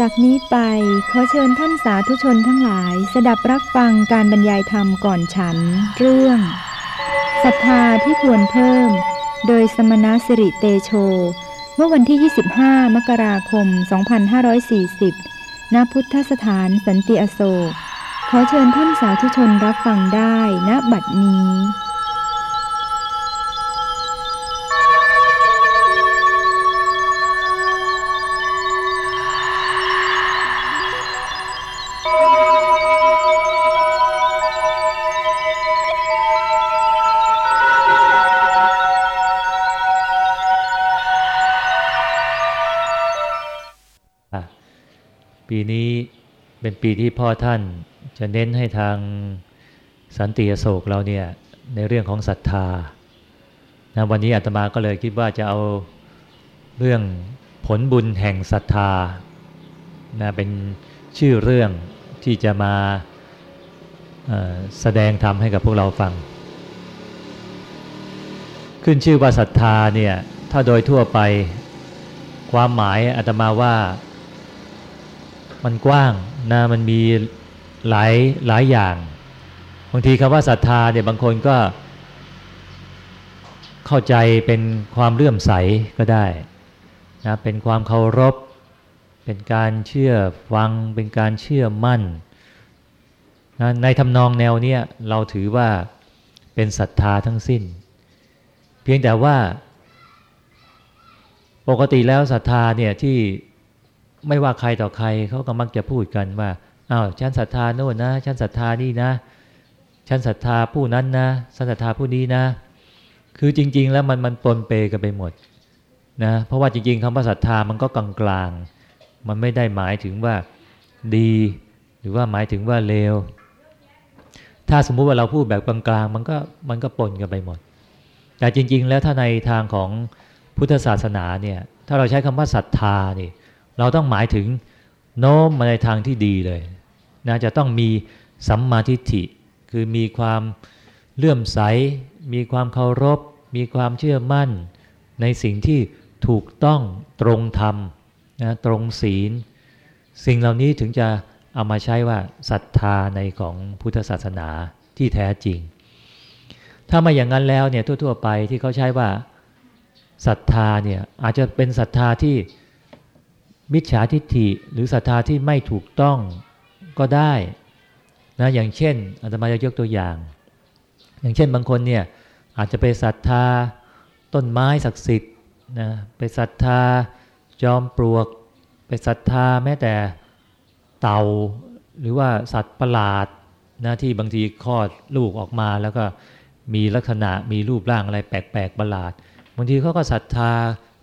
จากนี้ไปขอเชิญท่านสาธุชนทั้งหลาย สดับรับฟังการบรรยายธรรมก่อนฉัน เรื่องศรัทธาที่ควรเพิ่ม โดยสมณะสิริเตโช เมื่อวันที่ 25 มกราคม 2540 ณ พุทธสถานสันติอโศก ขอเชิญท่านสาธุชนรับฟังได้ณบัดนี้ นี้เป็นปีที่พ่อท่านจะเน้นให้ทางสันติอโศกเราเนี่ยในเรื่องของศรัทธานะวันนี้อาตมาก็เลยคิดว่าจะเอาเรื่องผลบุญแห่งศรัทธานะเป็นชื่อเรื่องที่จะมาแสดงธรรมให้กับพวกเราฟัง ขึ้นชื่อว่าศรัทธาเนี่ยถ้าโดยทั่วไปความหมายอาตมาว่า มันกว้างนะมันมีหลายหลายอย่างบางทีคำว่าศรัทธาเนี่ยบางคนก็ เข้าใจเป็นความเลื่อมใสก็ได้นะเป็นความเคารพ เป็นการเชื่อฟัง เป็นการเชื่อมั่นนะในทำนองแนวเนี้ยเราถือว่าเป็นศรัทธาทั้งสิ้น เพียงแต่ว่า ปกติแล้วศรัทธาเนี่ยที่ ไม่ว่าใครต่อใครเขาก็มักจะพูดกันว่าอ้าวฉันศรัทธาโน่นนะฉันศรัทธานี่นะฉันศรัทธาผู้นั้นนะฉันศรัทธาผู้นี้นะ คือจริง ๆ แล้วมันมันปนเปกันไปหมดนะเพราะว่าจริง ๆคำว่าศรัทธามันก็กลางๆ มันไม่ได้หมายถึงว่าดี หรือว่าหมายถึงว่าเลวถ้าสมมุติว่าเราพูดแบบกลางๆ มันก็มันก็ปนกันไปหมด แต่จริง ๆ แล้วถ้าในทางของพุทธศาสนาเนี่ยถ้าเราใช้คำว่าศรัทธานี่ เราต้องหมายถึงโน้มมาในทางที่ดีเลยนะจะต้องมีสัมมาทิฏฐิ คือมีความเลื่อมใส มีความเคารพ มีความเชื่อมั่น ในสิ่งที่ถูกต้องตรงธรรมนะตรงศีล สิ่งเหล่านี้ถึงจะเอามาใช้ว่าศรัทธาในของพุทธศาสนาที่แท้จริง ถ้ามาอย่างนั้นแล้วเนี่ยทั่ว ๆ ไปที่เขาใช้ว่าศรัทธาเนี่ยอาจจะเป็นศรัทธาที่ มิจฉาทิฏฐิหรือศรัทธาที่ไม่ถูกต้องก็ได้นะอย่างเช่นอาตมาจะยกตัวอย่าง อย่างเช่นบางคนเนี่ยอาจจะไปศรัทธาต้นไม้ศักดิ์สิทธิ์นะไปศรัทธาจอมปลวก ไปศรัทธาแม้แต่เต่าหรือว่าสัตว์ประหลาดนะที่บางทีคลอดลูกออกมาแล้วก็มีลักษณะมีรูปร่างอะไรแปลกๆประหลาดบางทีเขาก็ศรัทธา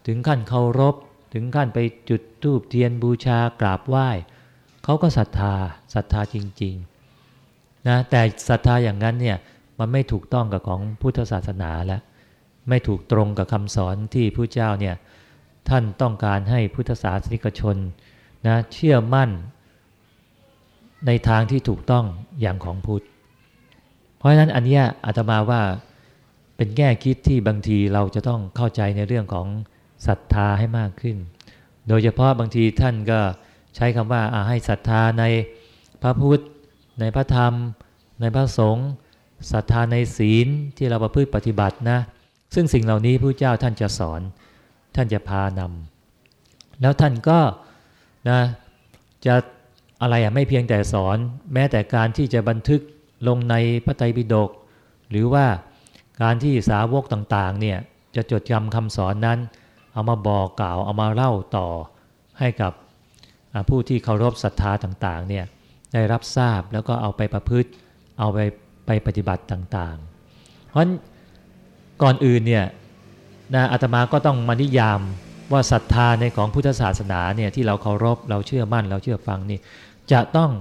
ถึงขั้นเคารพ ถึงขั้นไปจุดธูปเทียนบูชากราบไหว้เขาก็ศรัทธาศรัทธาจริงๆนะแต่ศรัทธาอย่างนั้นเนี่ยมันไม่ถูกต้องกับของพุทธศาสนาแล้วไม่ถูกตรงกับคำสอนที่พระเจ้าเนี่ยท่านต้องการให้พุทธศาสนิกชนนะเชื่อมั่น ในทางที่ถูกต้องอย่างของพุทธ เพราะฉะนั้นอันเนี้ยอาตมาว่าเป็นแง่คิดที่บางทีเราจะต้องเข้าใจในเรื่องของ ศรัทธาให้มากขึ้น โดยเฉพาะบางทีท่านก็ใช้คำว่าให้ศรัทธาในพระพุทธ ในพระธรรม ในพระสงฆ์ศรัทธาในศีลที่เราประพฤติปฏิบัตินะ ซึ่งสิ่งเหล่านี้พระเจ้าท่านจะสอน ท่านจะพานำแล้วท่านก็นะจะอะไรอะไม่เพียงแต่สอน แม้แต่การที่จะบันทึกลงในพระไตรปิฎกหรือว่าการที่สาวกต่างๆเนี่ยจะจดจำคำสอนนั้น เอามาบอกกล่าว เอามาเล่าต่อให้กับผู้ที่เคารพศรัทธาต่างๆเนี่ยได้รับทราบแล้วก็เอาไปประพฤติเอาไปไปปฏิบัติต่างๆ เพราะก่อนอื่นเนี่ยนะอาตมาก็ต้องมานิยามว่าศรัทธาในของพุทธศาสนาเนี่ยที่เราเคารพเราเชื่อมั่นเราเชื่อฟังนี่จะต้อง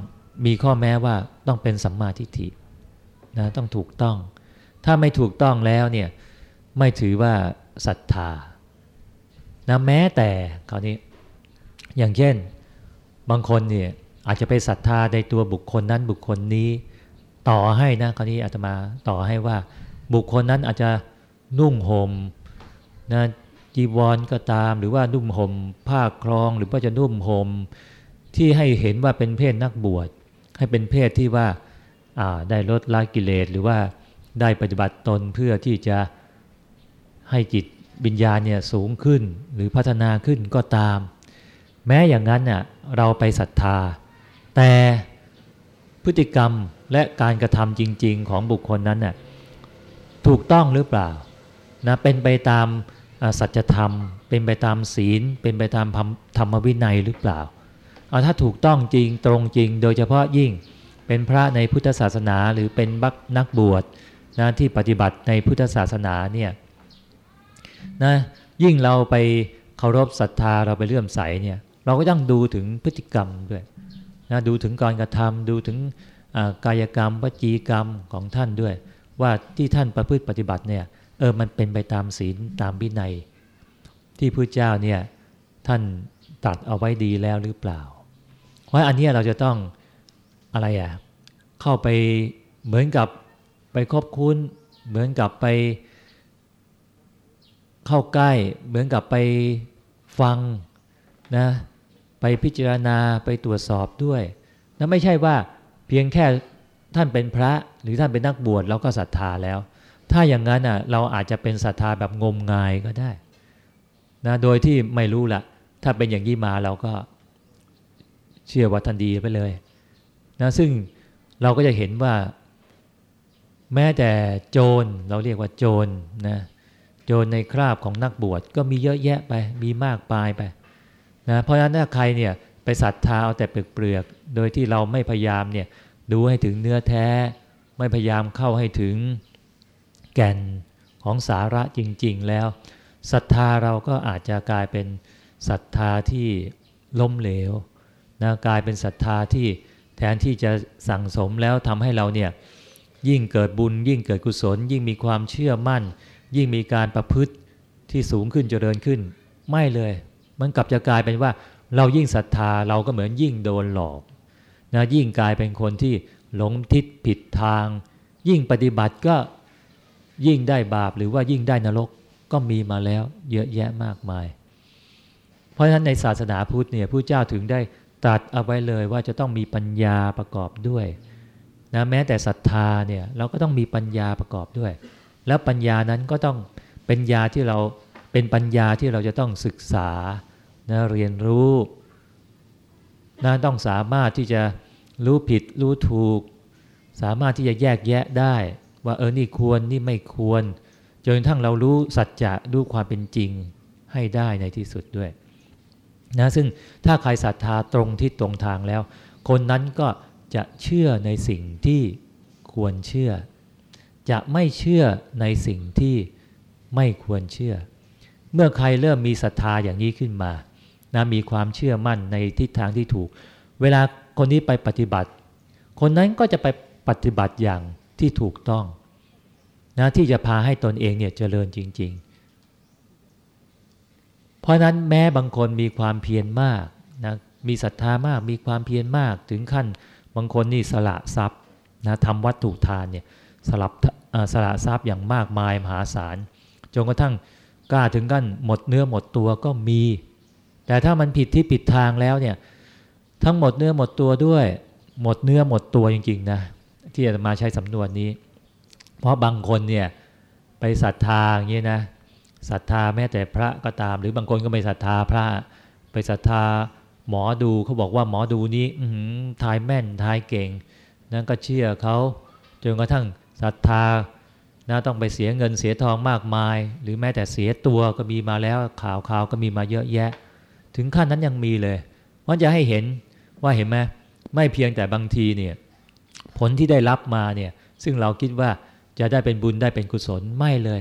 มีข้อแม้ว่าต้องเป็นสัมมาทิฏฐินะต้องถูกต้อง ถ้าไม่ถูกต้องแล้วเนี่ยไม่ถือว่าศรัทธา นะแม้แต่คราวนี้ อย่างเช่นบางคนเนี่ยอาจจะไปศรัทธาในตัวบุคคลนั้นบุคคลนี้ ต่อให้นะคราวนี้อาตมาต่อให้ว่าบุคคลนั้นอาจจะนุ่งห่มนะจีวรก็ตาม หรือว่านุ่มห่มผ้าครองหรือว่าจะนุ่มห่มที่ให้เห็นว่าเป็นเพศนักบวช ให้เป็นเพศที่ว่าได้ลดละกิเลสหรือว่าได้ปฏิบัติตนเพื่อที่จะให้จิต วิญญาณเนี่ยสูงขึ้นหรือพัฒนาขึ้นก็ตาม แม้อย่างนั้นน่ยเราไปศรัทธา แต่พฤติกรรมและการกระทำจริง ๆ ของบุคคลนั้นน่ยถูกต้องหรือเปล่านะเป็นไปตามสัจธรรม เป็นไปตามศีล เป็นไปตามธรรมวินัยหรือเปล่าเอาถ้าถูกต้องจริงตรงจริง โดยเฉพาะยิ่งเป็นพระในพุทธศาสนาหรือเป็นบักนักบวชนะที่ปฏิบัติในพุทธศาสนาเนี่ย นะยิ่งเราไปเคารพศรัทธาเราไปเลื่อมใสเนี่ยเราก็ต้องดูถึงพฤติกรรมด้วยนะดูถึงการกระทำดูถึงกายกรรมวจีกรรมของท่านด้วย ว่าที่ท่านประพฤติปฏิบัติเนี่ยเออมันเป็นไปตามศีลตามวินัย ที่พระเจ้าเนี่ยท่านตัดเอาไว้ดีแล้วหรือเปล่า เพราะอันนี้เราจะต้องอะไรอะเข้าไปเหมือนกับไปคบคุ้น เหมือนกับไป เข้าใกล้เหมือนกับไปฟังนะไปพิจารณาไปตรวจสอบด้วยนะไม่ใช่ว่าเพียงแค่ท่านเป็นพระหรือท่านเป็นนักบวชเราก็ศรัทธาแล้ว ถ้าอย่างนั้นอะเราอาจจะเป็นศรัทธาแบบงมงายก็ได้นะโดยที่ไม่รู้ละถ้าเป็นอย่างนี้มาเราก็เชื่อว่าทันดีไปเลยนะซึ่งเราก็จะเห็นว่า แม้แต่โจรเราเรียกว่าโจรนะ โจรในคราบของนักบวชก็มีเยอะแยะไป มีมากปลายไปนะเพราะฉะนั้นถ้าใครเนี่ยไปศรัทธาเอาแต่เปลือกๆโดยที่เราไม่พยายามเนี่ยดูให้ถึงเนื้อแท้ ไม่พยายามเข้าให้ถึงแก่นของสาระจริง ๆ แล้วศรัทธาเราก็อาจจะกลายเป็นศรัทธาที่ล้มเหลวนะกลายเป็นศรัทธาที่แทนที่จะสั่งสมแล้วทำให้เราเนี่ยยิ่งเกิดบุญยิ่งเกิดกุศล ยิ่งมีความเชื่อมั่น ยิ่งมีการประพฤติที่สูงขึ้นเจริญขึ้น ไม่เลย มันกลับจะกลายเป็นว่า เรายิ่งศรัทธาเราก็เหมือนยิ่งโดนหลอกนะยิ่งกลายเป็นคนที่หลงทิศผิดทาง ยิ่งปฏิบัติก็ยิ่งได้บาปหรือว่ายิ่งได้นรกก็มีมาแล้วเยอะแยะมากมาย เพราะฉะนั้นในศาสนาพุทธเนี่ยผู้เจ้าถึงได้ตรัสเอาไว้เลยว่าจะต้องมีปัญญาประกอบด้วยนะแม้แต่ศรัทธาเนี่ยเราก็ต้องมีปัญญาประกอบด้วย แล้วปัญญานั้นก็ต้องเป็นญาที่เราเป็นปัญญาที่เราจะต้องศึกษานะเรียนรู้นะต้องสามารถที่จะรู้ผิดรู้ถูก สามารถที่จะแยกแยะได้ ว่าเออนี่ควรนี่ไม่ควรจนทั้งเรารู้สัจจะรู้ความเป็นจริงให้ได้ในที่สุดด้วยนะซึ่งถ้าใครศรัทธาตรงที่ตรงทางแล้ว คนนั้นก็จะเชื่อในสิ่งที่ควรเชื่อ จะไม่เชื่อในสิ่งที่ไม่ควรเชื่อ เมื่อใครเริ่มมีศรัทธาอย่างนี้ขึ้นมานะมีความเชื่อมั่นในทิศทางที่ถูก เวลาคนนี้ไปปฏิบัติ คนนั้นก็จะไปปฏิบัติอย่างที่ถูกต้องนะที่จะพาให้ตนเองเนี่ยเจริญจริง ๆ เพราะนั้นแม้บางคนมีความเพียรมากนะมีศรัทธามากมีความเพียรมากถึงขั้นบางคนนี่สละทรัพย์นะทำวัตถุทานเนี่ย สลับสละทรัพย์อย่างมากมายมหาศาลจนกระทั่งกล้าถึงกั้นหมดเนื้อหมดตัวก็มี แต่ถ้ามันผิดที่ผิดทางแล้วเนี่ยทั้งหมดเนื้อหมดตัวด้วย หมดเนื้อหมดตัวจริงๆนะที่จะมาใช้สำนวนนี้ เพราะบางคนเนี่ยไปศรัทธาอย่างนี้นะศรัทธาแม้แต่พระก็ตาม หรือบางคนก็ไม่ศรัทธาพระ ไปศรัทธาหมอดูเขาบอกว่าหมอดูนี้ทายแม่นทายเก่ง นั้นก็เชื่อเขาจนกระทั่ง ศรัทธานะต้องไปเสียเงินเสียทองมากมาย หรือแม้แต่เสียตัวก็มีมาแล้วข่าวข่าวก็มีมาเยอะแยะ ถึงขั้นนั้นยังมีเลยว่าจะให้เห็นว่าเห็นไหมไม่เพียงแต่บางทีเนี่ยผลที่ได้รับมาเนี่ยซึ่งเราคิดว่าจะได้เป็นบุญได้เป็นกุศลไม่เลย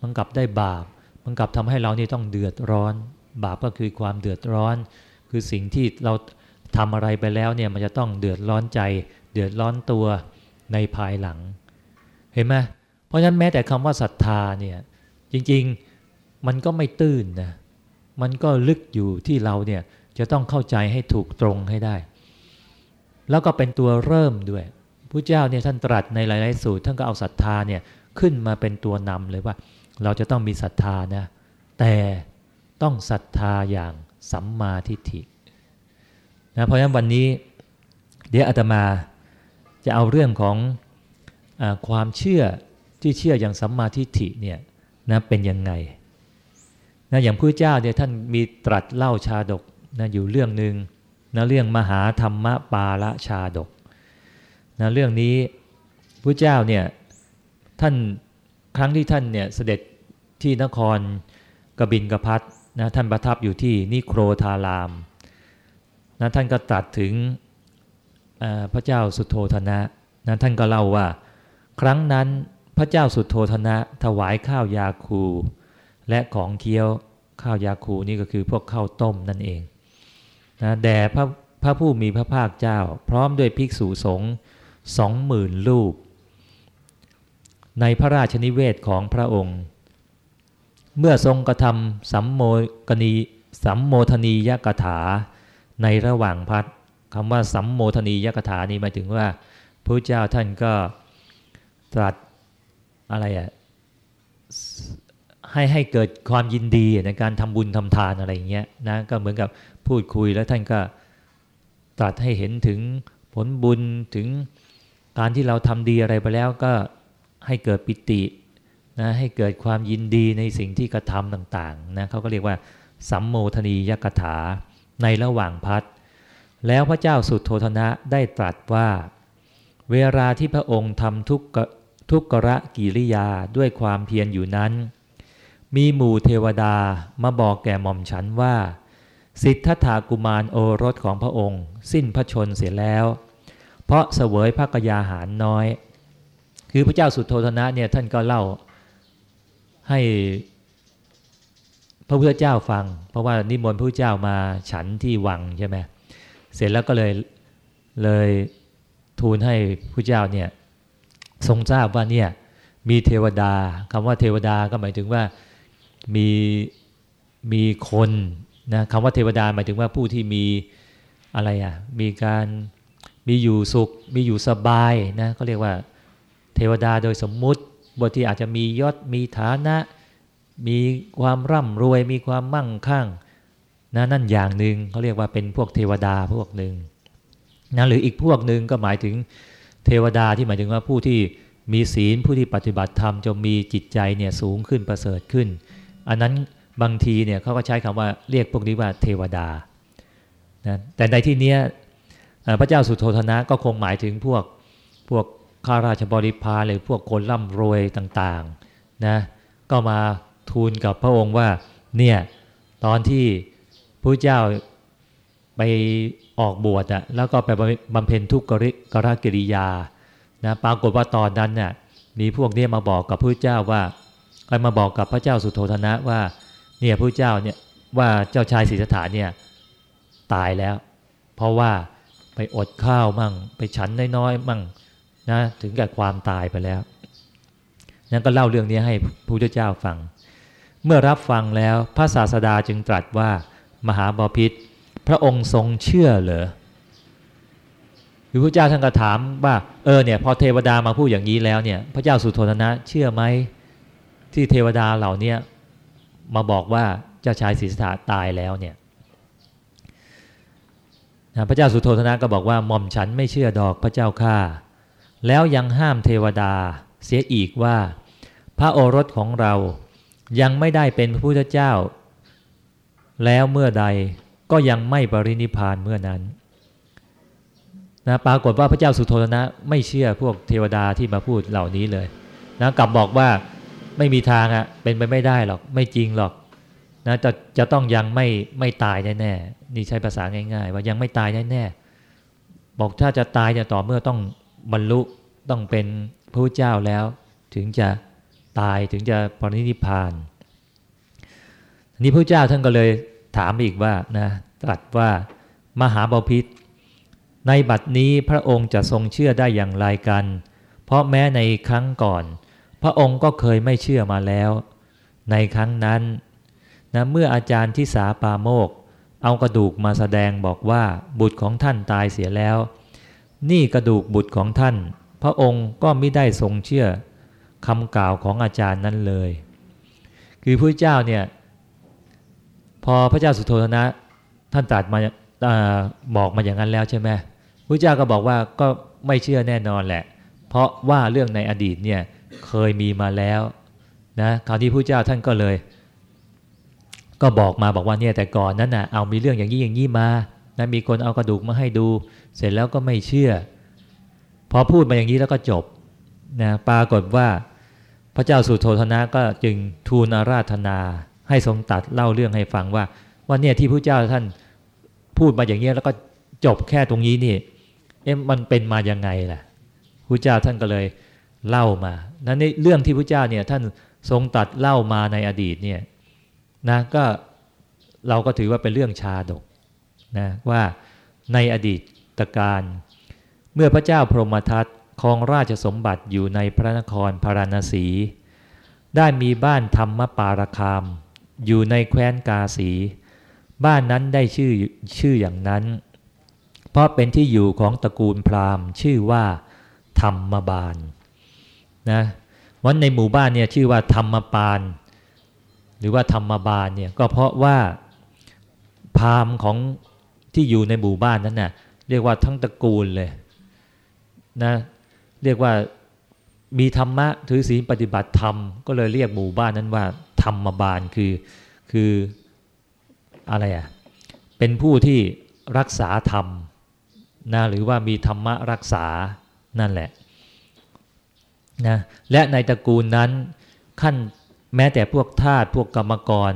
มันกลับได้บาป มันกลับทำให้เรานี่ต้องเดือดร้อน บาปก็คือความเดือดร้อน คือสิ่งที่เราทำอะไรไปแล้วเนี่ยมันจะต้องเดือดร้อนใจ เดือดร้อนตัวในภายหลัง เห็นไหมเพราะฉะนั้นแม้แต่คำว่าศรัทธาเนี่ยจริงๆมันก็ไม่ตื้นนะมันก็ลึกอยู่ที่เราเนี่ยจะต้องเข้าใจให้ถูกตรงให้ได้ แล้วก็เป็นตัวเริ่มด้วยพระเจ้าเนี่ยท่านตรัสในหลาย ๆ สูตรท่านก็เอาศรัทธาเนี่ยขึ้นมาเป็นตัวนำเลยว่า เราจะต้องมีศรัทธานะแต่ต้องศรัทธาอย่างสัมมาทิฏฐินะเพราะฉะนั้นวันนี้เดี๋ยวอาตมาจะเอาเรื่องของ ความเชื่อที่เชื่ออย่างสัมมาทิฏฐิเนี่ยนะเป็นยังไงนะอย่างพระเจ้าเนี่ยท่านมีตรัสเล่าชาดกนะอยู่เรื่องหนึ่งนะเรื่องมหาธรรมปาละชาดกนะเรื่องนี้พระเจ้าเนี่ยท่านครั้งที่ท่านเนี่ยเสด็จที่นครกบินกพัทนะท่านประทับอยู่ที่นิโครธารามนะท่านก็ตรัสถึงพระเจ้าสุโธธนะนะท่านก็เล่าว่า ครั้งนั้นพระเจ้าสุโธธนะ ถวายข้าวยาคู และของเคี้ยวข้าวยาคูนี่ก็คือพวกข้าวต้มนั่นเองนะแด่พระพระผู้มีพระภาคเจ้า พร้อมด้วยภิกษุสงฆ์สองหมื่นรูป ในพระราชนิเวศของพระองค์ เมื่อทรงกระทำสัมโมกนีสัมโมทนียกถา ในระหว่างพัดคำว่าสัมโมทนียกถานี้หมายถึงว่าพระเจ้าท่านก็ ตรัสอะไรอะให้ให้เกิดความยินดีในการทำบุญทำทานอะไรอย่างเงี้ยนะก็เหมือนกับพูดคุยแล้วท่านก็ตรัสให้เห็นถึงผลบุญถึงการที่เราทำดีอะไรไปแล้วก็ให้เกิดปิตินะให้เกิดความยินดีในสิ่งที่กระทำต่างๆนะเขาก็เรียกว่า สัมโมทนียกถาในระหว่างพัดแล้วพระเจ้าสุดโทธนะได้ตรัสว่า เวลาที่พระองค์ทำทุกทุกกระกิริยาด้วยความเพียรอยู่นั้น มีหมู่เทวดามาบอกแก่หม่อมฉันว่า สิทธัตถากุมารโอรสของพระองค์ สิ้นพระชนเสียแล้ว เพราะเสวยพระกยาหารน้อย คือพระเจ้าสุดโทธนะเนี่ยท่านก็เล่าให้พระพุทธเจ้าฟัง เพราะว่านิมนต์พระเจ้ามาฉันที่วังใช่ไหมเสร็จแล้วก็เลยเลย ทูลให้พระเจ้าเนี่ยทรงทราบว่าเนี่ยมีเทวดาคำว่าเทวดาก็หมายถึงว่ามีมีคนนะคำว่าเทวดาหมายถึงว่าผู้ที่มีอะไรอะมีการมีอยู่สุข มีอยู่สบายนะเขาเรียกว่าเทวดาโดยสมมุติบทที่อาจจะมียศมีฐานะ มีความร่ำรวย มีความมั่งคั่งนะนั่นอย่างหนึ่งเขาเรียกว่าเป็นพวกเทวดาพวกหนึ่ง นะหรืออีกพวกหนึ่งก็หมายถึงเทวดาที่หมายถึงว่าผู้ที่มีศีลผู้ที่ปฏิบัติธรรมจะมีจิตใจเนี่ยสูงขึ้นประเสริฐขึ้น อันนั้นบางทีเนี่ยเขาก็ใช้คำว่าเรียกพวกนี้ว่าเทวดานะแต่ในที่นี้พระเจ้าสุโธธนะก็คงหมายถึงพวกพวกข้าราชบริพารหรือพวกคนร่ำรวยต่างๆนะก็มาทูลกับพระองค์ว่าเนี่ยตอนที่พระเจ้าไป ออกบวชอะแล้วก็ไปบำเพ็ญทุกกริกรกิริยานะปรากฏว่าตอนนั้นเนี่ยมีพวกนี้มาบอกกับพระเจ้าว่าใครมาบอกกับพระเจ้าสุโธธนะว่าเนี่ยพระเจ้าเนี่ยว่าเจ้าชายศรีสถานเนี่ยตายแล้ว เพราะว่าไปอดข้าวมั่ง ไปฉันน้อยๆมั่งนะถึงแกับความตายไปแล้วนั่นก็เล่าเรื่องนี้ให้พระพุทธเจ้าฟัง เมื่อรับฟังแล้วพระศาสดาจึงตรัสว่ามหาบาพิษ พระองค์ทรงเชื่อเหรอคือพระเจ้าท่านก็ถามว่า เออเนี่ยพอเทวดามาพูดอย่างนี้แล้วเนี่ย พระเจ้าสุโธทนะ เชื่อไหมที่เทวดาเหล่านี้มาบอกว่าเจ้าชายศรีสถาตายแล้วเนี่ยพระเจ้าสุโธทนะก็บอกว่าหม่อมฉันไม่เชื่อดอกพระเจ้าข้าแล้วยังห้ามเทวดาเสียอีกว่า พระโอรสของเรายังไม่ได้เป็นพระพุทธเจ้า แล้วเมื่อใด ก็ยังไม่ปรินิพานเมื่อนั้นนะปรากฏว่าพระเจ้าสุโธนะ ไม่เชื่อพวกเทวดาที่มาพูดเหล่านี้เลยนะกลับบอกว่าไม่มีทางอะเป็นไปไม่ได้หรอก ไม่จริงหรอกนะจะจะต้องยังไม่ไม่ตายแน่ๆนี่ใช้ภาษาง่ายๆ ว่ายังไม่ตายแน่ๆบอกถ้าจะตายเนี่ยต่อเมื่อต้องบรรลุต้องเป็นพระเจ้าแล้ว ถึงจะตายถึงจะปรินิพานนี้พระเจ้าท่านก็เลย ถามอีกว่านะตรัสว่ามหาบาพิษในบัดนี้พระองค์จะทรงเชื่อได้อย่างไรกัน เพราะแม้ในครั้งก่อน พระองค์ก็เคยไม่เชื่อมาแล้ว ในครั้งนั้นนะเมื่ออาจารย์ที่สาปาโมก เอากระดูกมาแสดงบอกว่าบุตรของท่านตายเสียแล้ว นี่กระดูกบุตรของท่าน พระองค์ก็ไม่ได้ทรงเชื่อคำกล่าวของอาจารย์นั้นเลย คือพระเจ้าเนี่ย พอพระเจ้าสุโธทนะ ท่านตรัสมาบอกมาอย่างนั้นแล้วใช่ไหมพระเจ้าก็บอกว่าก็ไม่เชื่อแน่นอนแหละ เพราะว่าเรื่องในอดีตเนี่ยเคยมีมาแล้วนะคราวที่พระเจ้าท่านก็เลย ก็บอกมาบอกว่าเนี่ยแต่ก่อนนั้นนะ่ะเอามีเรื่องอย่างนี้อย่างนี้มานะมีคนเอากระดูกมาให้ดู เสร็จแล้วก็ไม่เชื่อ พอพูดมาอย่างนี้แล้วก็จบนะปรากฏว่าพระเจ้าสุโธธนะก็จึงทูลอาราธนา ให้ทรงตัดเล่าเรื่องให้ฟังว่า ว่าเนี่ยที่พระเจ้าท่านพูดมาอย่างนี้แล้วก็จบแค่ตรงนี้นี่เอ๊ะมันเป็นมายังไงล่ะพระเจ้าท่านก็เลยเล่ามานั้นในเรื่องที่พระเจ้าเนี่ยท่านทรงตัดเล่ามาในอดีตเนี่ยนะก็เราก็ถือว่าเป็นเรื่องชาดกนะว่าในอดีตการเมื่อพระเจ้าพรหมทัตครองราชสมบัติอยู่ในพระนครพาราณสี ได้มีบ้านธรรมปารคาม อยู่ในแคว้นกาสี บ้านนั้นได้ชื่อชื่ออย่างนั้น เพราะเป็นที่อยู่ของตระกูลพราหมณ์ชื่อว่า ธรรมบาลนะวันในหมู่บ้านเนี่ยชื่อว่าธรรมปาน หรือว่าธรรมบาลเนี่ยก็เพราะว่าพราหมณ์ของที่อยู่ในหมู่บ้านนั้นน่ะเรียกว่าทั้งตระกูลเลยนะเรียกว่า มีธรรมะถือศีลปฏิบัติธรรม ก็เลยเรียกหมู่บ้านนั้นว่า ธรรมบาลคือคืออะไรอะเป็นผู้ที่รักษาธรรมนะหรือว่ามีธรรมะรักษานั่นแหละนะและในตระกูลนั้นขั้นแม้แต่พวกทาสพวกกรรมกร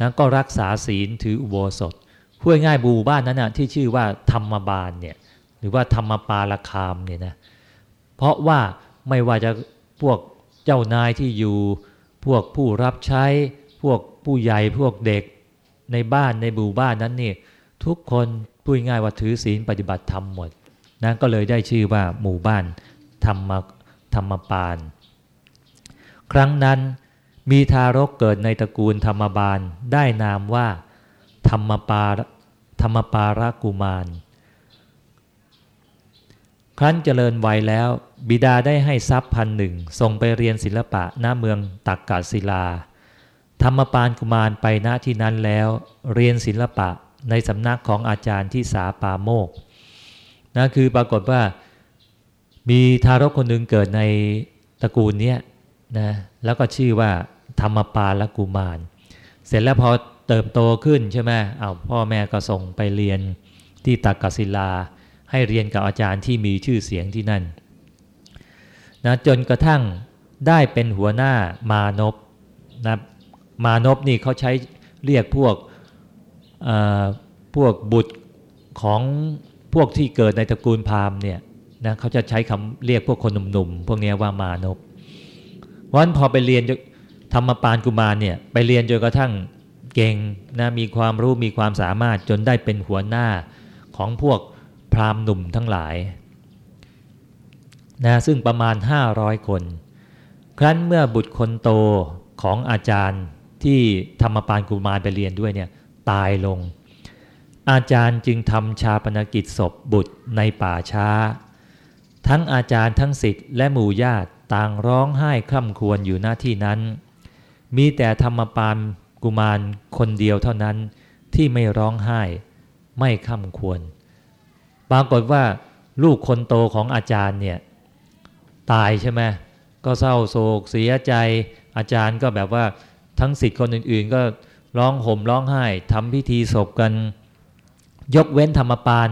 นะก็รักษาศีลถืออุโบสถพูดง่ายบูบ้านนั้นนะที่ชื่อว่าธรรมบาลเนี่ยหรือว่าธรรมปาลคามเนี่ยนะเพราะว่า ไม่ว่าจะพวกเจ้านายที่อยู่ พวกผู้รับใช้ พวกผู้ใหญ่พวกเด็กในบ้านในบูบ้านนั้นนี่ทุกคนพูดง่ายว่าถือศีลปฏิบัติธรรมหมดนะก็เลยได้ชื่อว่าหมู่บ้านธรรมธรรมปาน ครั้งนั้นมีทารกเกิดในตระกูลธรรมบาลได้นามว่า ธรรมปาธรรมปารากุมาร รั้นเจริญวัยแล้ว บิดาได้ให้ทรัพย์พันหนึ่งส่งไปเรียนศิลปะณเมืองตักกะศิลา ธรรมปานกุมารไปณที่นั้นแล้ว เรียนศิลปะในสำนักของอาจารย์ที่สาปาโมกนะคือปรากฏว่า มีทารกคนหนึ่งเกิดในตระกูลนี้นะแล้วก็ชื่อว่า ธรรมปาลกุมาร เสร็จแล้วพอเติบโตขึ้นใช่ไหมเอาพ่อแม่ก็ส่งไปเรียนที่ตักกศิลา ให้เรียนกับอาจารย์ที่มีชื่อเสียงที่นั่นนะจนกระทั่งได้เป็นหัวหน้ามานพนะมานพนี่เขาใช้เรียกพวกพวกบุตรของพวกที่เกิดในตระกูลพราหมณ์เนี่ยนะเขาจะใช้คำเรียกพวกคนหนุ่มๆพวกนี้ว่ามานพวันพอไปเรียนธรรมปานกุมารเนี่ยไปเรียนจนกระทั่งเก่งนะมีความรู้มีความสามารถจนได้เป็นหัวหน้าของพวก พราหมณ์หนุ่มทั้งหลายนะซึ่งประมาณ 500 คน ครั้นเมื่อบุตรคนโตของอาจารย์ที่ธรรมปานกุมารไปเรียนด้วยเนี่ยตายลง อาจารย์จึงทำชาปนกิจศพบุตรในป่าช้า ทั้งอาจารย์ทั้งสิทธิ์และหมู่ญาติต่างร้องไห้คร่ำควรอยู่หน้าที่นั้น มีแต่ธรรมปานกุมารคนเดียวเท่านั้นที่ไม่ร้องไห้ไม่ค่ำควร ปรากฏว่าลูกคนโตของอาจารย์เนี่ยตายใช่ไหมก็เศร้าโศกเสียใจอาจารย์ก็แบบว่าทั้งสิทธิ์คนอื่น ๆ ก็ร้องห่มร้องไห้ทำพิธีศพกัน ยกเว้นธรรมปาน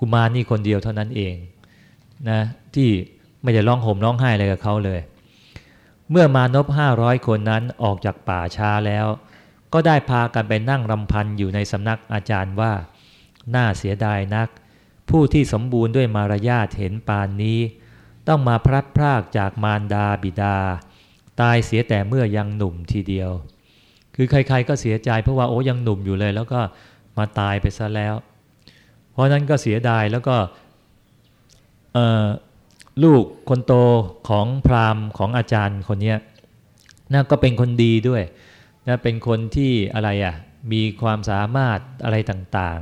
กุมารนี่คนเดียวเท่านั้นเองนะที่ไม่ได้ร้องห่มร้องไห้อะไรกับเขาเลย เมื่อมานพห้าร้อยคนนั้นออกจากป่าช้าแล้ว ก็ได้พากันไปนั่งรำพันอยู่ในสำนักอาจารย์ว่า น่าเสียดายนัก ผู้ที่สมบูรณ์ด้วยมารยาทเห็นปานนี้ ต้องมาพลัดพรากจากมารดาบิดา ตายเสียแต่เมื่อยังหนุ่มทีเดียว คือใครๆก็เสียใจเพราะว่าโอ้ยังหนุ่มอยู่เลย แล้วก็มาตายไปซะแล้ว เพราะนั้นก็เสียดายแล้วก็ลูกคนโตของพราหมณ์ของอาจารย์คนนี้น่าก็เป็นคนดีด้วยนะเป็นคนที่อะไรอะ่ะมีความสามารถอะไรต่าง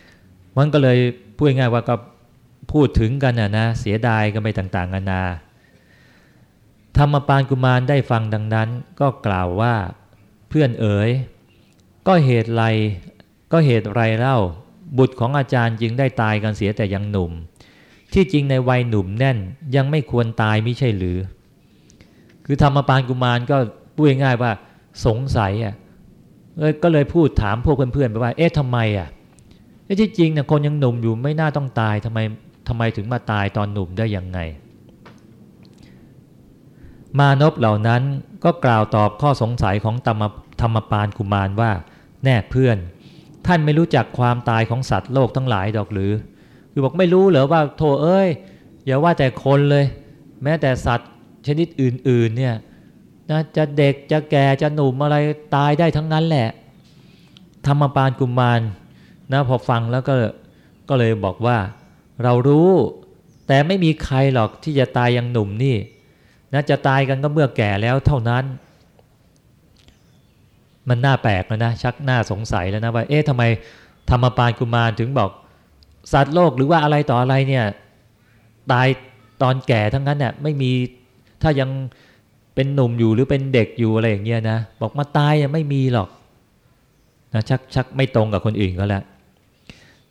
ๆ มันก็เลย พูดง่ายว่าก็พูดถึงกันนะนะเสียดายกันไปต่างๆนานา ธรรมปานกุมารได้ฟังดังนั้น ก็กล่าวว่าเพื่อนเอ๋ย ก็เหตุไรก็เหตุไรเล่า บุตรของอาจารย์จึงได้ตายกันเสียแต่ยังหนุ่ม ที่จริงในวัยหนุ่มแน่นยังไม่ควรตายไม่ใช่หรือ คือธรรมปานกุมารก็พูดง่ายว่าสงสัยอะก็เลยพูดถามพวกเพื่อนๆไปว่า เอ๊ะทำไมอะ ที่จริงเนี่ยคนยังหนุ่มอยู่ไม่น่าต้องตายทำไมทำไมถึงมาตายตอนหนุ่มได้ยังไง มานพเหล่านั้นก็กล่าวตอบข้อสงสัยของธรรมธรรมปานกุมารว่า แน่เพื่อน ท่านไม่รู้จักความตายของสัตว์โลกทั้งหลายดอกหรือ คือบอกไม่รู้เหรอว่าโธ่เอ้ยอย่าว่าแต่คนเลย แม้แต่สัตว์ชนิดอื่นๆเนี่ยนะจะเด็กจะแก่จะหนุ่มอะไรตายได้ทั้งนั้นแหละ ธรรมปานกุมาร นะพอฟังแล้วก็ก็เลยบอกว่า เรารู้ แต่ไม่มีใครหรอกที่จะตายยังหนุ่มนี่นะจะตายกันก็เมื่อแก่แล้วเท่านั้น มันน่าแปลกแล้วนะ ชักหน้าสงสัยแล้วนะว่าเอ๊ะทำไมธรรมปานกุมารถึงบอก สัตว์โลกหรือว่าอะไรต่ออะไรเนี่ยตายตอนแก่ทั้งนั้นเนี่ยไม่มีถ้ายังเป็นหนุ่มอยู่หรือเป็นเด็กอยู่อะไรอย่างเงี้ยนะบอกมาตายยังไม่มีหรอกนะชักชักไม่ตรงกับคนอื่นก็แล้ว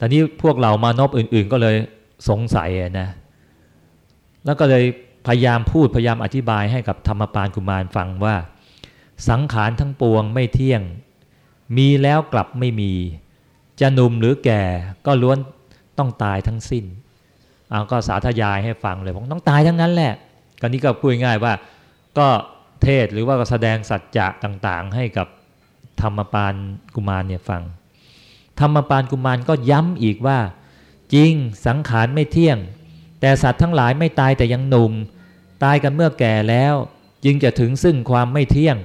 แต่นี้พวกเรามานพอื่น ๆ ก็เลยสงสัยนะ แล้วก็เลยพยายามพูดพยายามอธิบายให้กับธรรมปานกุมารฟังว่า สังขารทั้งปวงไม่เที่ยง มีแล้วกลับไม่มี จะหนุ่มหรือแก่ก็ล้วนต้องตายทั้งสิ้นเอาก็สาธยายให้ฟังเลยผมต้องตายทั้งนั้นแหละก็นี้ก็พูดง่ายว่า ก็เทศหรือว่าก็แสดงสัจจะต่างๆ ให้กับธรรมปานกุมารเนี่ยฟัง ธรรมปานกุมารก็ย้ำอีกว่า จริงสังขารไม่เที่ยง แต่สัตว์ทั้งหลายไม่ตายแต่ยังหนุ่ม ตายกันเมื่อแก่แล้ว จึงจะถึงซึ่งความไม่เที่ยง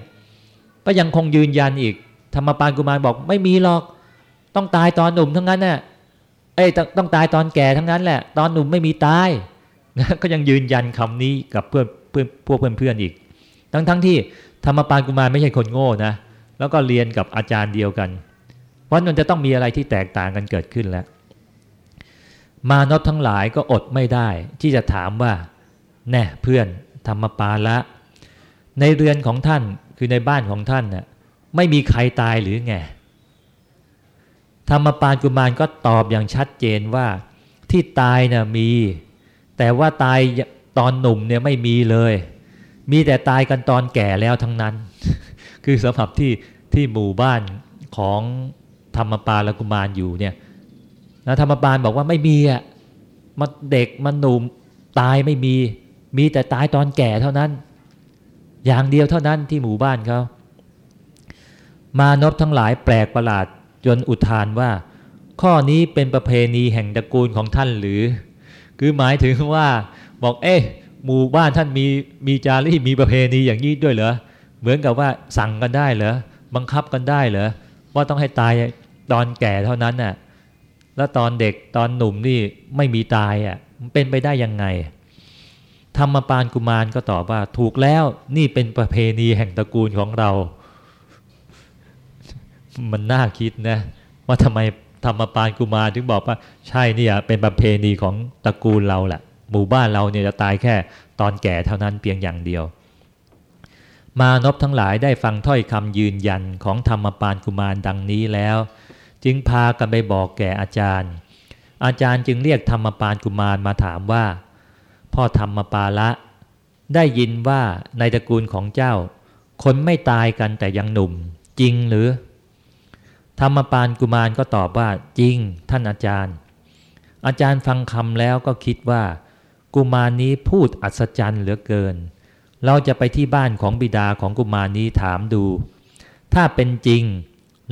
ก็ยังคงยืนยันอีก ธรรมปานกุมารบอกไม่มีหรอก ต้องตายตอนหนุ่มทั้งนั้นน่ะเอ้ยต้องตายตอนแก่ทั้งนั้นแหละ ตอนหนุ่มไม่มีตายก็ยังยืนยันคำนี้กับเพื่อนเพื่อนพวกเพื่อนๆอีก ทั้งทั้งที่ธรรมปานกุมารไม่ใช่คนโง่นะแล้วก็เรียนกับอาจารย์เดียวกัน เพราะมันจะต้องมีอะไรที่แตกต่างกันเกิดขึ้นแล้ว มานพทั้งหลายก็อดไม่ได้ ที่จะถามว่า แน่เพื่อนธรรมปาละ ในเรือนของท่านคือในบ้านของท่านน่ยไม่มีใครตายหรือไงธรรมปานกุมารก็ตอบอย่างชัดเจนว่า ที่ตายน่ะมี แต่ว่าตายตอนหนุ่มเนี่ยไม่มีเลย มีแต่ตายกันตอนแก่แล้วทั้งนั้น คือสำหรับที่ที่หมู่บ้านของ ธรรมปาลกุมารอยู่เนี่ยนะธรรมปาลบอกว่าไม่มีอะมาเด็กมันหนุ่มตายไม่มี มีแต่ตายตอนแก่เท่านั้น อย่างเดียวเท่านั้นที่หมู่บ้านเขามานพทั้งหลายแปลกประหลาดจนอุทานว่า ข้อนี้เป็นประเพณีแห่งตระกูลของท่านหรือ คือหมายถึงว่าบอกเอ๊ะหมู่บ้านท่านมีมีจารีมีประเพณีอย่างนี้ด้วยเหรอเหมือนกับว่าสั่งกันได้เหรอบังคับกันได้เหรอว่าต้องให้ตาย ตอนแก่เท่านั้นน่ะแล้วตอนเด็กตอนหนุ่มนี่ไม่มีตายอะมันเป็นไปได้ยังไง ธรรมปานกุมารก็ตอบว่า ถูกแล้วนี่เป็นประเพณีแห่งตระกูลของเรา มันน่าคิดนะว่าทำไมธรรมปานกุมารถึงบอกว่า ใช่เนี่ยเป็นประเพณีของตระกูลเราแหละหมู่บ้านเราเนี่ยจะตายแค่ตอนแก่เท่านั้นเพียงอย่างเดียว มานพทั้งหลายได้ฟังถ้อยคำยืนยันของธรรมปานกุมารดังนี้แล้ว จึงพากันไปบอกแก่อาจารย์ อาจารย์จึงเรียกธรรมปานกุมารมาถามว่า พ่อธรรมปาละได้ยินว่าในตระกูลของเจ้า คนไม่ตายกันแต่ยังหนุ่ม จริงหรือ ธรรมปานกุมารก็ตอบว่าจริงท่านอาจารย์ อาจารย์ฟังคำแล้วก็คิดว่า กุมารนี้พูดอัศจรรย์เหลือเกิน เราจะไปที่บ้านของบิดาของกุมารนี้ถามดู ถ้าเป็นจริง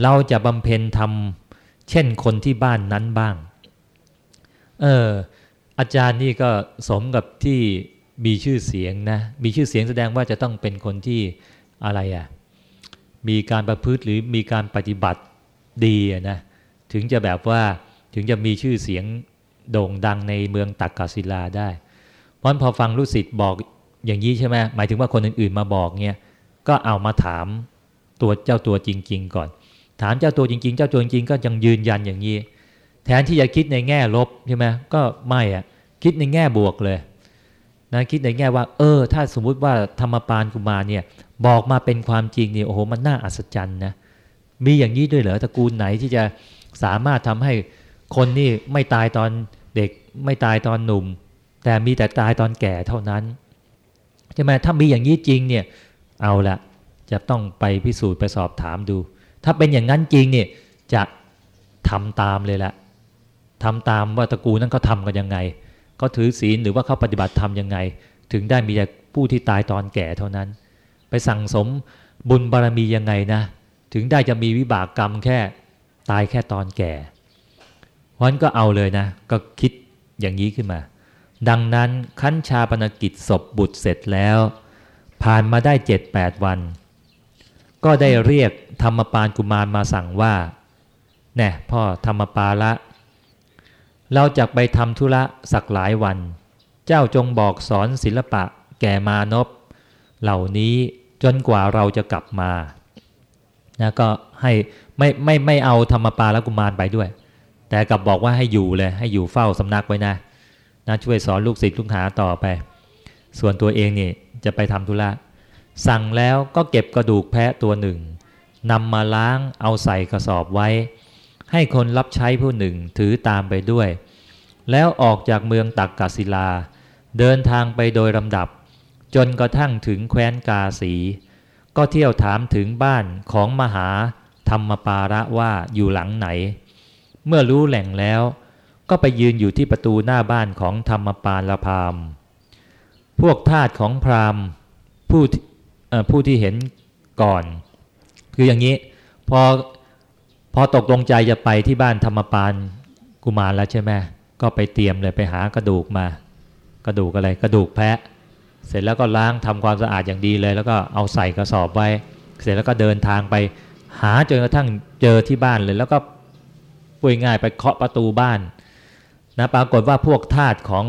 เราจะบำเพ็ญทำ เช่นคนที่บ้านนั้นบ้าง เอออาจารย์นี่ก็สมกับที่มีชื่อเสียงนะ มีชื่อเสียงแสดงว่าจะต้องเป็นคนที่อะไรอะ่ะ มีการประพฤติหรือมีการปฏิบัติดีนะ ถึงจะแบบว่าถึงจะมีชื่อเสียงโด่งดังในเมืองตักกศิลาได้เพราะพอฟังลูกศิษย์บอกอย่างนี้ใช่ไหมหมายถึงว่าคนอื่นๆมาบอกเนี่ย ก็เอามาถามตัวเจ้าตัวจริง ๆ ก่อน ถามเจ้าตัวจริง ๆ เจ้าตัวจริงก็ยังยืนยันอย่างนี้ แทนที่จะคิดในแง่ลบใช่ไหมก็ไม่อะคิดในแง่บวกเลยนะคิดในแง่ว่า เออ ถ้าสมมุติว่าธรรมปานกุมารเนี่ย บอกมาเป็นความจริงเนี่ยโอ้โหมันน่าอัศจรรย์นะมีอย่างนี้ด้วยเหรอตระกูลไหนที่จะสามารถทำให้คนนี่ไม่ตายตอนเด็กไม่ตายตอนหนุ่ม แต่มีแต่ตายตอนแก่เท่านั้นใช่ไหมถ้ามีอย่างนี้จริงเนี่ยเอาละจะต้องไปพิสูจน์ไปสอบถามดู ถ้าเป็นอย่างนั้นจริงเนี่ยจะทำตามเลยแหละทำตามว่าตระกูลนั้นเขาทากันยังไงเขาถือศีลหรือว่าเขาปฏิบัติธรรมยังไง ถึงได้มีแต่ผู้ที่ตายตอนแก่เท่านั้น ไปสั่งสมบุญบารรมียังไงนะ ถึงได้จะมีวิบากกรรมแค่ตายแค่ตอนแก่เพราะนั้นก็เอาเลยนะ ก็คิดอย่างนี้ขึ้นมา ดังนั้นขั้นชาปนกิจศพบุตรเสร็จแล้ว ผ่านมาได้เจ็ดแปดวัน ก็ได้เรียกธรรมปานกุมารมาสั่งว่าแน่พ่อธรรมปาละ เราจะไปทำธุระสักหลายวัน เจ้าจงบอกสอนศิลปะแก่มานพ เหล่านี้จนกว่าเราจะกลับมานะก็ให้ไม่ไม่ไม่เอาธรรมปาละกุมารไปด้วย แต่กลับบอกว่าให้อยู่เลยให้อยู่เฝ้าสำนักไว้นะนะช่วยสอนลูกศิษย์ลูกหาต่อไป ส่วนตัวเองนี่จะไปทำธุระ สั่งแล้วก็เก็บกระดูกแพะตัวหนึ่งนำมาล้างเอาใส่กระสอบไว้ ให้คนรับใช้ผู้หนึ่งถือตามไปด้วย แล้วออกจากเมืองตักกศิลา เดินทางไปโดยลำดับ จนกระทั่งถึงแคว้นกาสี ก็เที่ยวถามถึงบ้านของมหาธรรมปาระว่าอยู่หลังไหน เมื่อรู้แหล่งแล้ว ก็ไปยืนอยู่ที่ประตูหน้าบ้านของธรรมปาลพาม พวกทาสของพราหมณ์ผู้ ผู้ที่เห็นก่อน คืออย่างนี้พอพอตกลงใจจะไปที่บ้านธรรมปานกุมารแล้วใช่ไหมก็ไปเตรียมเลยไปหากระดูกมา กระดูกอะไรกระดูกแพะ เสร็จแล้วก็ล้างทำความสะอาดอย่างดีเลย แล้วก็เอาใส่กระสอบไว้ เสร็จแล้วก็เดินทางไปหาจนกระทั่งเจอที่บ้านเลย แล้วก็ปุยง่ายไปเคาะประตูบ้านนะปรากฏว่าพวกทาสของ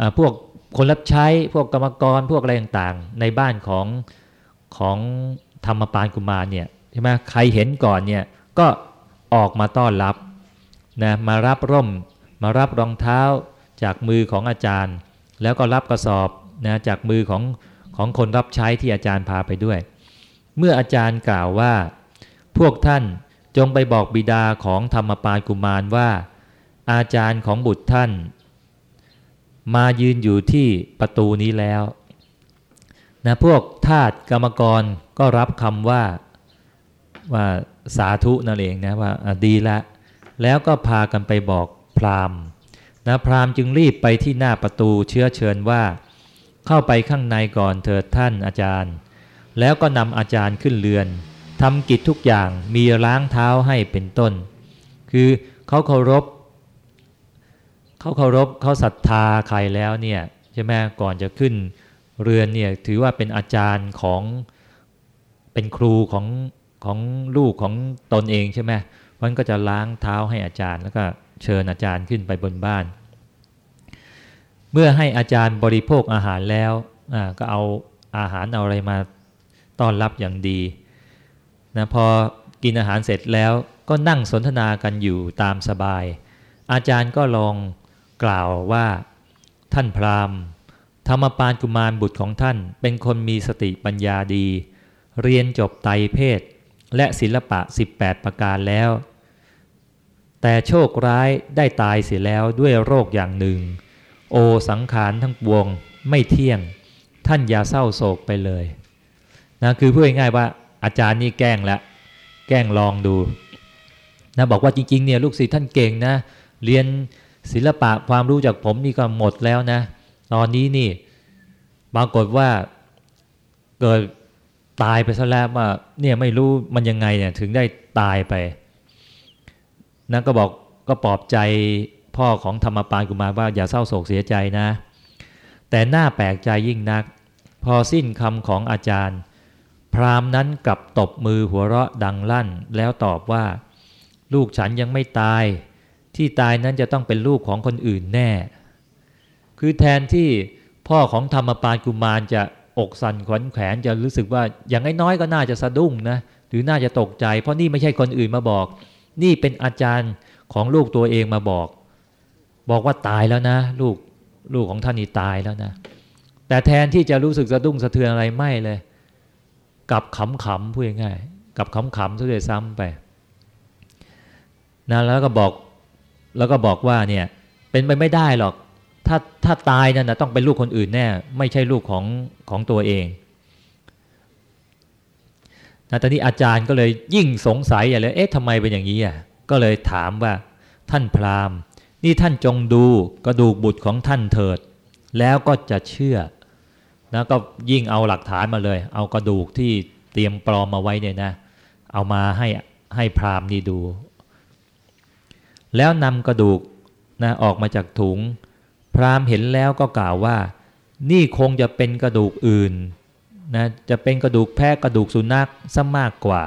อพวก คนรับใช้พวกกรรมกรพวกอะไรต่างๆ ในบ้านของของธรรมปานกุมารเนี่ยใช่ไหมใครเห็นก่อนเนี่ยก็ออกมาต้อนรับนะมารับร่ม มารับรองเท้าจากมือของอาจารย์ แล้วก็รับกระสอบนะจากมือของของคนรับใช้ที่อาจารย์พาไปด้วย เมื่ออาจารย์กล่าวว่า พวกท่านจงไปบอกบิดาของธรรมปานกุมารว่า อาจารย์ของบุตรท่าน มายืนอยู่ที่ประตูนี้แล้วนะพวกทาสกรรมกรก็รับคำว่าว่าสาธุนั่นเองนะว่าดีละ แล้วก็พากันไปบอกพราหมณ์นะพราหมณ์จึงรีบไปที่หน้าประตูเชื้อเชิญว่า เข้าไปข้างในก่อนเถิดท่านอาจารย์ แล้วก็นำอาจารย์ขึ้นเรือนทำกิจทุกอย่างมีล้างเท้าให้เป็นต้น คือเขาเคารพ เขาเคารพเขาศรัทธาใครแล้วเนี่ยใช่ไหมก่อนจะขึ้นเรือนเนี่ยถือว่าเป็นอาจารย์ของเป็นครูของของลูกของตนเองใช่ไหมมันก็จะล้างเท้าให้อาจารย์ แล้วก็เชิญอาจารย์ขึ้นไปบนบ้าน เมื่อให้อาจารย์บริโภคอาหารแล้วก็เอาอาหารเอาอะไรมาต้อนรับอย่างดีนะพอกินอาหารเสร็จแล้วก็นั่งสนทนากันอยู่ตามสบาย อาจารย์ก็ลอง กล่าวว่าท่านพราหมณ์ ธรรมปานกุมารบุตรของท่านเป็นคนมีสติปัญญาดี เรียนจบไตเพศ และศิลปะ 18 ประการแล้ว แต่โชคร้ายได้ตายเสียแล้วด้วยโรคอย่างหนึ่ง โอสังขารทั้งปวงไม่เที่ยง ท่านอย่าเศร้าโศกไปเลยนะคือพูดง่ายๆว่าอาจารย์นี่แกล้งแล้วแกล้งลองดูนะบอกว่าจริงๆเนี่ยลูกศิษย์ท่านเก่งนะ เรียน ศิลปะความรู้จากผมนี่ก็หมดแล้วนะ ตอนนี้นี่ปรากฏว่าเกิดตายไปซะแล้วว่าเนี่ยไม่รู้มันยังไงเนี่ยถึงได้ตายไปนั่นก็บอกก็ปลอบใจพ่อของธรรมปานกุมารว่าอย่าเศร้าโศกเสียใจนะ แต่หน้าแปลกใจยิ่งนัก พอสิ้นคำของอาจารย์ พรามนั้นกลับตบมือหัวเราะดังลั่น แล้วตอบว่า ลูกฉันยังไม่ตาย ที่ตายนั้นจะต้องเป็นลูกของคนอื่นแน่ คือแทนที่พ่อของธรรมปานกุมารจะอกสั่นขวัญแขวนจะรู้สึกว่าอย่างน้อยก็น่าจะสะดุ้งนะหรือน่าจะตกใจ เพราะนี่ไม่ใช่คนอื่นมาบอก นี่เป็นอาจารย์ของลูกตัวเองมาบอก บอกว่าตายแล้วนะ ลูกลูกของท่านนี่ตายแล้วนะ แต่แทนที่จะรู้สึกสะดุ้งสะเทือนอะไรไม่เลยกับขำขำพูดง่ายกับขำขำซะเลยซ้ำไปนะแล้วก็บอก แล้วก็บอกว่าเนี่ยเป็นไปไม่ได้หรอก ถ้าถ้าตายนั่นนะต้องเป็นลูกคนอื่นแน่ ไม่ใช่ลูกของของตัวเองนะตอนนี้อาจารย์ก็เลยยิ่งสงสัยอย่าเลยเอ๊ะทำไมเป็นอย่างนี้อะก็เลยถามว่าท่านพราหมณ์ นี่ท่านจงดูกระดูกบุตรของท่านเถิด แล้วก็จะเชื่อนะก็ยิ่งเอาหลักฐานมาเลย เอากระดูกที่เตรียมปลอมมาไว้เนี่ยนะ เอามาให้ให้พราหมณ์นี่ดู แล้วนำกระดูกนะออกมาจากถุง พราหมณ์เห็นแล้วก็กล่าวว่า นี่คงจะเป็นกระดูกอื่นนะจะเป็นกระดูกแพะกระดูกสุนัขซะมากกว่า